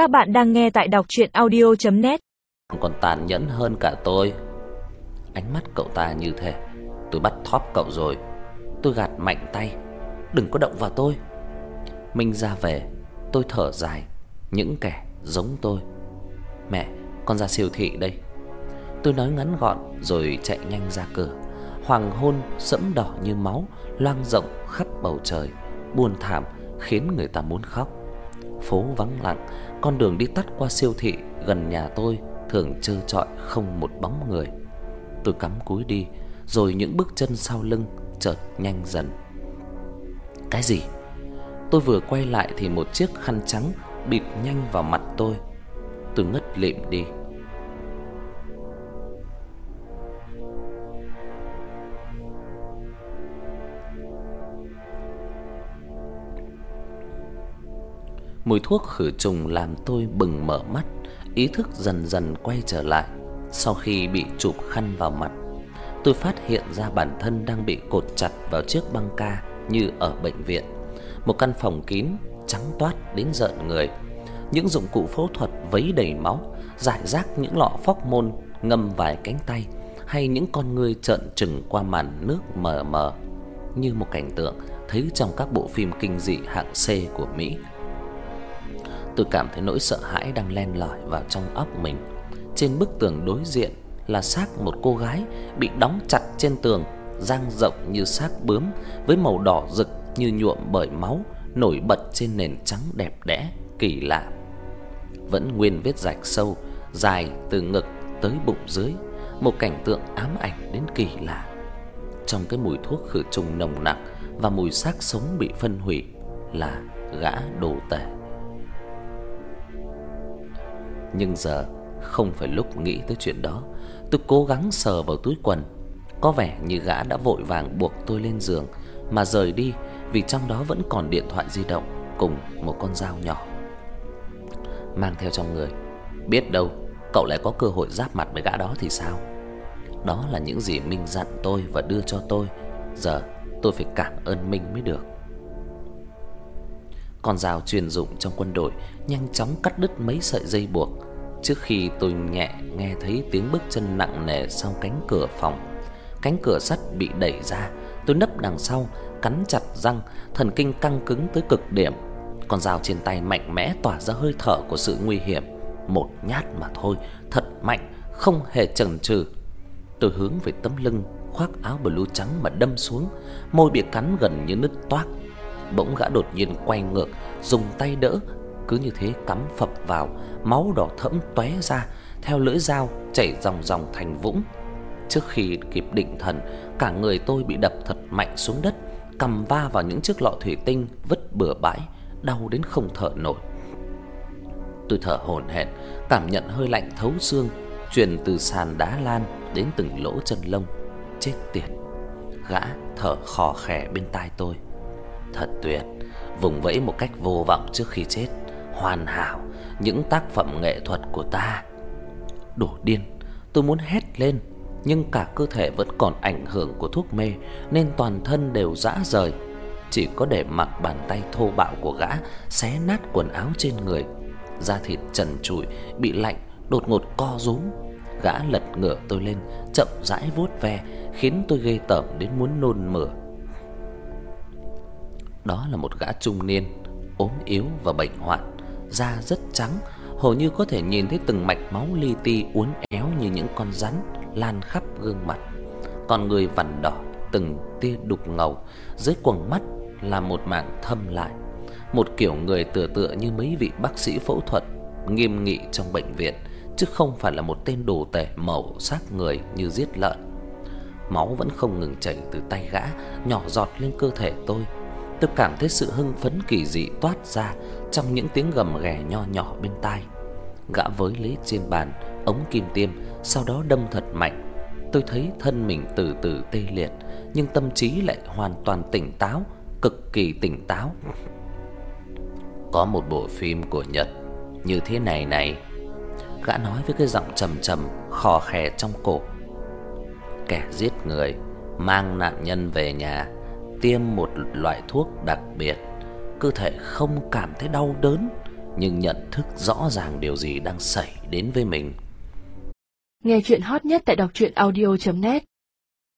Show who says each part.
Speaker 1: Các bạn đang nghe tại đọc chuyện audio.net
Speaker 2: Còn tàn nhẫn hơn cả tôi. Ánh mắt cậu ta như thế. Tôi bắt thóp cậu rồi. Tôi gạt mạnh tay. Đừng có động vào tôi. Minh ra về. Tôi thở dài. Những kẻ giống tôi. Mẹ, con ra siêu thị đây. Tôi nói ngắn gọn rồi chạy nhanh ra cửa. Hoàng hôn sẫm đỏ như máu, Loang rộng khắp bầu trời. Buồn thảm khiến người ta muốn khóc. Phố vắng lặng. Con đường đi tắt qua siêu thị gần nhà tôi Thường trơ trọi không một bóng người. Tôi cắm cúi đi, Rồi những bước chân sau lưng chợt nhanh dần. Cái gì? Tôi vừa quay lại thì một chiếc khăn trắng bịt nhanh vào mặt tôi. Tôi ngất lịm đi. Mùi thuốc khử trùng làm tôi bừng mở mắt, ý thức dần dần quay trở lại. Sau khi bị chụp khăn vào mặt, tôi phát hiện ra bản thân đang bị cột chặt vào chiếc băng ca như ở bệnh viện. Một căn phòng kín, trắng toát đến rợn người. Những dụng cụ phẫu thuật vấy đầy máu, rải rác những lọ phóc môn ngâm vài cánh tay hay những con người trợn trừng qua màn nước mờ mờ như một cảnh tượng thấy trong các bộ phim kinh dị hạng C của Mỹ. Tôi cảm thấy nỗi sợ hãi đang len lỏi vào trong óc mình. Trên bức tường đối diện là xác một cô gái bị đóng chặt trên tường, dang rộng như xác bướm với màu đỏ rực như nhuộm bởi máu, nổi bật trên nền trắng đẹp đẽ kỳ lạ. Vẫn nguyên vết rạch sâu dài từ ngực tới bụng dưới, một cảnh tượng ám ảnh đến kỳ lạ. Trong cái mùi thuốc khử trùng nồng nặc và mùi xác sống bị phân hủy là gã đồ tể. Nhưng giờ không phải lúc nghĩ tới chuyện đó. Tôi cố gắng sờ vào túi quần. Có vẻ như gã đã vội vàng buộc tôi lên giường mà rời đi vì trong đó vẫn còn điện thoại di động cùng một con dao nhỏ. Mang theo trong người, biết đâu cậu lại có cơ hội giáp mặt với gã đó thì sao? Đó là những gì Minh dặn tôi và đưa cho tôi. Giờ tôi phải cảm ơn Minh mới được. Con dao chuyên dụng trong quân đội nhanh chóng cắt đứt mấy sợi dây buộc trước khi tôi nhẹ nghe thấy tiếng bước chân nặng nề sau cánh cửa phòng. Cánh cửa sắt bị đẩy ra, tôi nấp đằng sau, cắn chặt răng, thần kinh căng cứng tới cực điểm. Con dao trên tay mạnh mẽ tỏa ra hơi thở của sự nguy hiểm, một nhát mà thôi, thật mạnh, không hề chần chừ. Tôi hướng về tấm lưng, khoác áo blue trắng mà đâm xuống, môi bị cắn gần như nứt toác. Bỗng gã đột nhiên quay ngược, dùng tay đỡ, cứ như thế cắm phập vào, máu đỏ thẫm tóe ra, theo lưỡi dao chảy ròng ròng thành vũng. Trước khi kịp định thần, cả người tôi bị đập thật mạnh xuống đất, cầm va vào những chiếc lọ thủy tinh vứt bừa bãi, đau đến không thở nổi. Tôi thở hổn hển, cảm nhận hơi lạnh thấu xương truyền từ sàn đá lan đến từng lỗ chân lông. Chết tiệt. Gã thở khò khè bên tai tôi. Thật tuyệt, vùng vẫy một cách vô vọng trước khi chết, hoàn hảo những tác phẩm nghệ thuật của ta. Đổ điên, tôi muốn hét lên, nhưng cả cơ thể vẫn còn ảnh hưởng của thuốc mê nên toàn thân đều rã rời, chỉ có để mặc bàn tay thô bạo của gã xé nát quần áo trên người. Da thịt trần trụi bị lạnh đột ngột co rúm. Gã lật ngửa tôi lên, chậm rãi vuốt ve, khiến tôi ghê tởm đến muốn nôn mửa. Đó là một gã trung niên, ốm yếu và bệnh hoạn, da rất trắng, hầu như có thể nhìn thấy từng mạch máu li ti uốn éo như những con rắn lan khắp gương mặt. Còn người vằn đỏ, từng tia đục ngầu, dưới quầng mắt là một mảng thâm lại. Một kiểu người tựa tựa như mấy vị bác sĩ phẫu thuật nghiêm nghị trong bệnh viện, chứ không phải là một tên đồ tể màu xác người như giết lợn. Máu vẫn không ngừng chảy từ tay gã, nhỏ giọt lên cơ thể tôi Tôi cảm thấy sự hưng phấn kỳ dị toát ra trong những tiếng gầm ghè nho nhỏ bên tai. Gã với lấy trên bàn ống kim tiêm, sau đó đâm thật mạnh. Tôi thấy thân mình từ từ tê liệt, nhưng tâm trí lại hoàn toàn tỉnh táo, cực kỳ tỉnh táo. Có một bộ phim của Nhật như thế này này. Gã nói với cái giọng trầm trầm khò khè trong cổ. Kẻ giết người mang nạn nhân về nhà tiêm một loại thuốc đặc biệt, cơ thể không cảm thấy đau đớn, nhưng nhận thức rõ ràng điều gì đang xảy đến với mình.
Speaker 1: Nghe chuyện hot nhất tại đọc truyện audio net